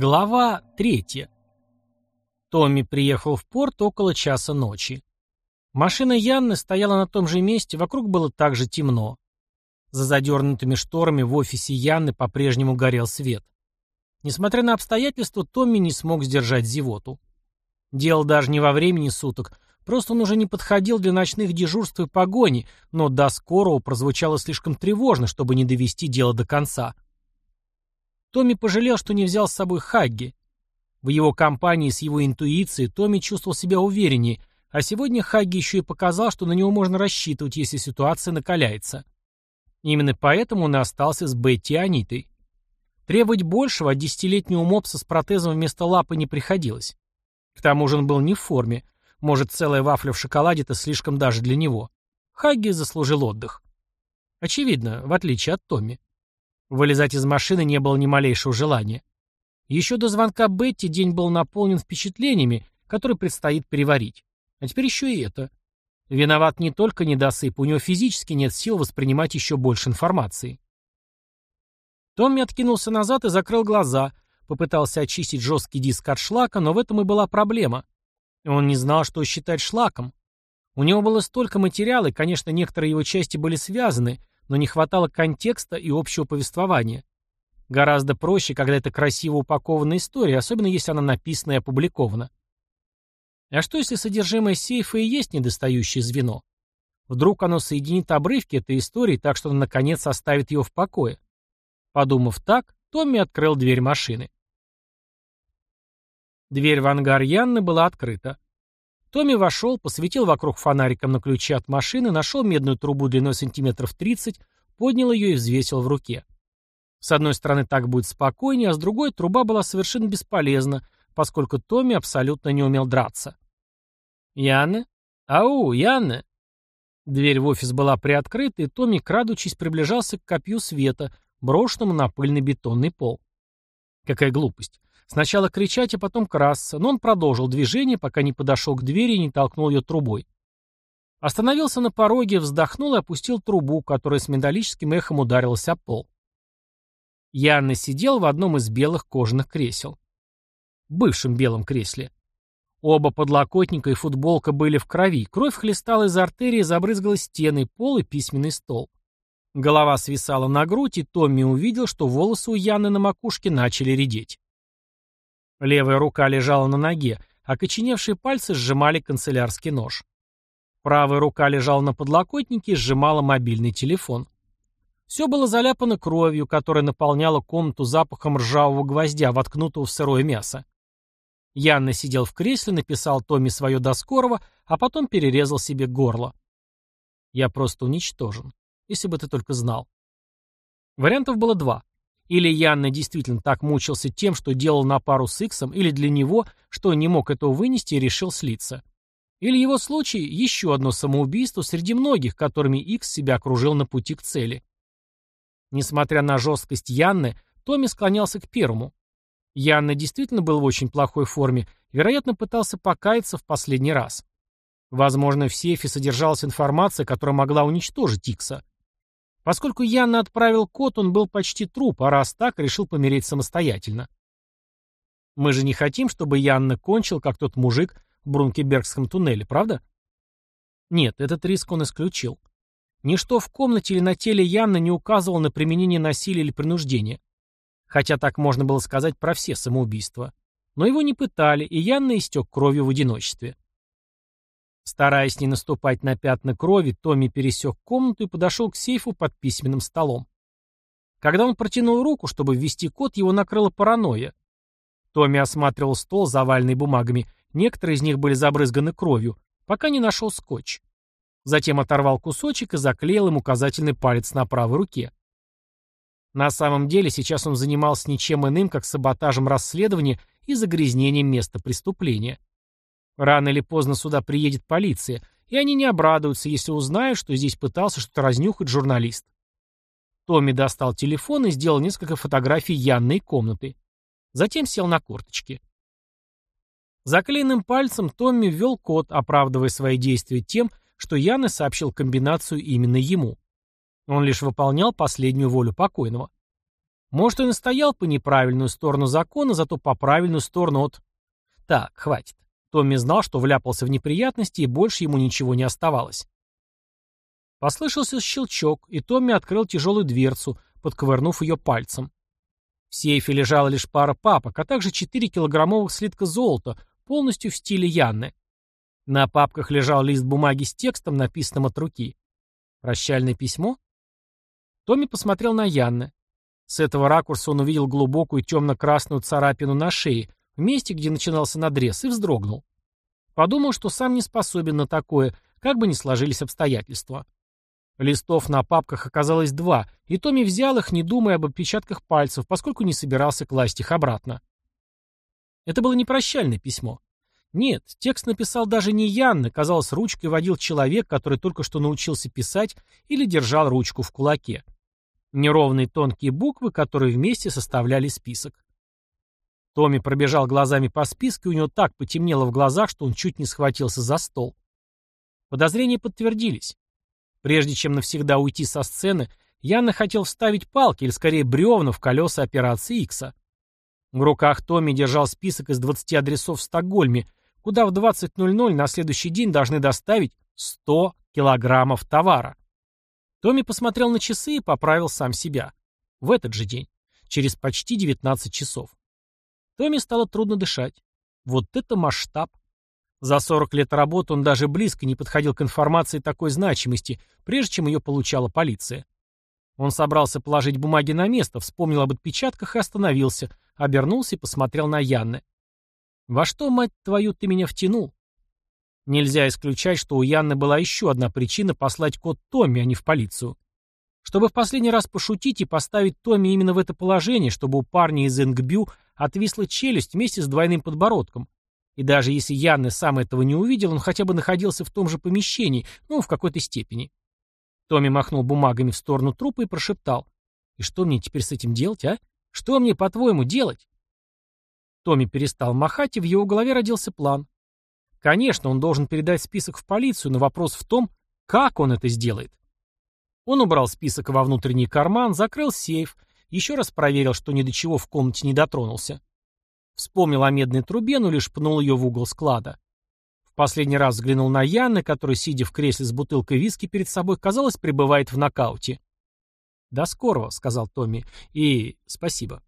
Глава третья. Томми приехал в порт около часа ночи. Машина Янны стояла на том же месте, вокруг было также темно. За задернутыми шторами в офисе Янны по-прежнему горел свет. Несмотря на обстоятельства, Томми не смог сдержать зевоту. Дело даже не во времени суток, просто он уже не подходил для ночных дежурств и погони, но до скорого прозвучало слишком тревожно, чтобы не довести дело до конца. — Томми пожалел, что не взял с собой Хагги. В его компании с его интуицией Томми чувствовал себя увереннее, а сегодня Хагги еще и показал, что на него можно рассчитывать, если ситуация накаляется. Именно поэтому он и остался с Бетти Анитой. Требовать большего от десятилетнего мопса с протезом вместо лапы не приходилось. К тому же он был не в форме. Может, целая вафля в шоколаде – это слишком даже для него. Хагги заслужил отдых. Очевидно, в отличие от Томми. Вылезать из машины не было ни малейшего желания. Еще до звонка Бетти день был наполнен впечатлениями, которые предстоит переварить. А теперь еще и это. Виноват не только недосып, у него физически нет сил воспринимать еще больше информации. Томми откинулся назад и закрыл глаза, попытался очистить жесткий диск от шлака, но в этом и была проблема. Он не знал, что считать шлаком. У него было столько материала, и, конечно, некоторые его части были связаны, но не хватало контекста и общего повествования. Гораздо проще, когда это красиво упакованная история, особенно если она написана и опубликована. А что, если содержимое сейфа и есть недостающее звено? Вдруг оно соединит обрывки этой истории так, что он, наконец, оставит ее в покое? Подумав так, Томми открыл дверь машины. Дверь в ангар Янны была открыта. Томми вошел, посветил вокруг фонариком на ключе от машины, нашел медную трубу длиной сантиметров 30, поднял ее и взвесил в руке. С одной стороны так будет спокойнее, а с другой труба была совершенно бесполезна, поскольку Томми абсолютно не умел драться. «Янне? Ау, Янне!» Дверь в офис была приоткрыта, и Томми, крадучись, приближался к копью света, брошенному на пыльный бетонный пол. Какая глупость. Сначала кричать, а потом красться, но он продолжил движение, пока не подошел к двери и не толкнул ее трубой. Остановился на пороге, вздохнул и опустил трубу, которая с металлическим эхом ударилась о пол. Янна сидел в одном из белых кожаных кресел. Бывшем белом кресле. Оба подлокотника и футболка были в крови, кровь хлестала из артерии, забрызгала стены, пол и письменный стол. Голова свисала на грудь, и Томми увидел, что волосы у Яны на макушке начали редеть. Левая рука лежала на ноге, а коченевшие пальцы сжимали канцелярский нож. Правая рука лежала на подлокотнике и сжимала мобильный телефон. Все было заляпано кровью, которая наполняла комнату запахом ржавого гвоздя, воткнутого в сырое мясо. Янна сидел в кресле, написал Томми свое до скорого, а потом перерезал себе горло. «Я просто уничтожен. Если бы ты только знал». Вариантов было два. Или Янна действительно так мучился тем, что делал на пару с Иксом, или для него, что не мог этого вынести и решил слиться. Или его случай – еще одно самоубийство среди многих, которыми Икс себя окружил на пути к цели. Несмотря на жесткость Янны, Томми склонялся к первому. Янна действительно был в очень плохой форме, вероятно, пытался покаяться в последний раз. Возможно, в сейфе содержалась информация, которая могла уничтожить Икса. Поскольку Янна отправил код, он был почти труп, а раз так, решил помереть самостоятельно. Мы же не хотим, чтобы Янна кончил, как тот мужик в Брункебергском туннеле, правда? Нет, этот риск он исключил. Ничто в комнате или на теле Янны не указывало на применение насилия или принуждения. Хотя так можно было сказать про все самоубийства. Но его не пытали, и Янна истек кровью в одиночестве. Стараясь не наступать на пятна крови, Томми пересек комнату и подошел к сейфу под письменным столом. Когда он протянул руку, чтобы ввести код, его накрыла паранойя. Томми осматривал стол, заваленный бумагами. Некоторые из них были забрызганы кровью, пока не нашел скотч. Затем оторвал кусочек и заклеил им указательный палец на правой руке. На самом деле сейчас он занимался ничем иным, как саботажем расследования и загрязнением места преступления. Рано или поздно сюда приедет полиция, и они не обрадуются, если узнают, что здесь пытался что-то разнюхать журналист. Томми достал телефон и сделал несколько фотографий Янной комнаты. Затем сел на корточки. Заклеенным пальцем Томми ввел код, оправдывая свои действия тем, что Янна сообщил комбинацию именно ему. Он лишь выполнял последнюю волю покойного. Может, он и стоял по неправильную сторону закона, зато по правильную сторону от... Так, хватит. Томми знал, что вляпался в неприятности, и больше ему ничего не оставалось. Послышался щелчок, и Томми открыл тяжелую дверцу, подковырнув ее пальцем. В сейфе лежала лишь пара папок, а также 4 килограммовых слитка золота, полностью в стиле Янны. На папках лежал лист бумаги с текстом, написанным от руки. Прощальное письмо? Томми посмотрел на Янны. С этого ракурса он увидел глубокую темно-красную царапину на шее, месте, где начинался надрез, и вздрогнул. Подумал, что сам не способен на такое, как бы ни сложились обстоятельства. Листов на папках оказалось два, и Томми взял их, не думая об отпечатках пальцев, поскольку не собирался класть их обратно. Это было не прощальное письмо. Нет, текст написал даже не Янна, казалось, ручкой водил человек, который только что научился писать или держал ручку в кулаке. Неровные тонкие буквы, которые вместе составляли список. Томми пробежал глазами по списку, и у него так потемнело в глазах, что он чуть не схватился за стол. Подозрения подтвердились. Прежде чем навсегда уйти со сцены, Янна хотел вставить палки, или скорее бревна, в колеса операции Икса. В руках Томми держал список из 20 адресов в Стокгольме, куда в 20.00 на следующий день должны доставить 100 килограммов товара. Томми посмотрел на часы и поправил сам себя. В этот же день, через почти 19 часов. Томми стало трудно дышать. Вот это масштаб. За 40 лет работы он даже близко не подходил к информации такой значимости, прежде чем ее получала полиция. Он собрался положить бумаги на место, вспомнил об отпечатках и остановился, обернулся и посмотрел на Янны. «Во что, мать твою, ты меня втянул?» Нельзя исключать, что у Янны была еще одна причина послать код Томми, а не в полицию. Чтобы в последний раз пошутить и поставить Томми именно в это положение, чтобы у парня из Энгбю отвисла челюсть вместе с двойным подбородком. И даже если Янны сам этого не увидел, он хотя бы находился в том же помещении, ну, в какой-то степени. Томми махнул бумагами в сторону трупа и прошептал. «И что мне теперь с этим делать, а? Что мне, по-твоему, делать?» Томми перестал махать, и в его голове родился план. Конечно, он должен передать список в полицию, но вопрос в том, как он это сделает. Он убрал список во внутренний карман, закрыл сейф, еще раз проверил, что ни до чего в комнате не дотронулся. Вспомнил о медной трубе, но лишь пнул ее в угол склада. В последний раз взглянул на Янны, который, сидя в кресле с бутылкой виски перед собой, казалось, пребывает в нокауте. «До скорого», — сказал Томми, — «и спасибо».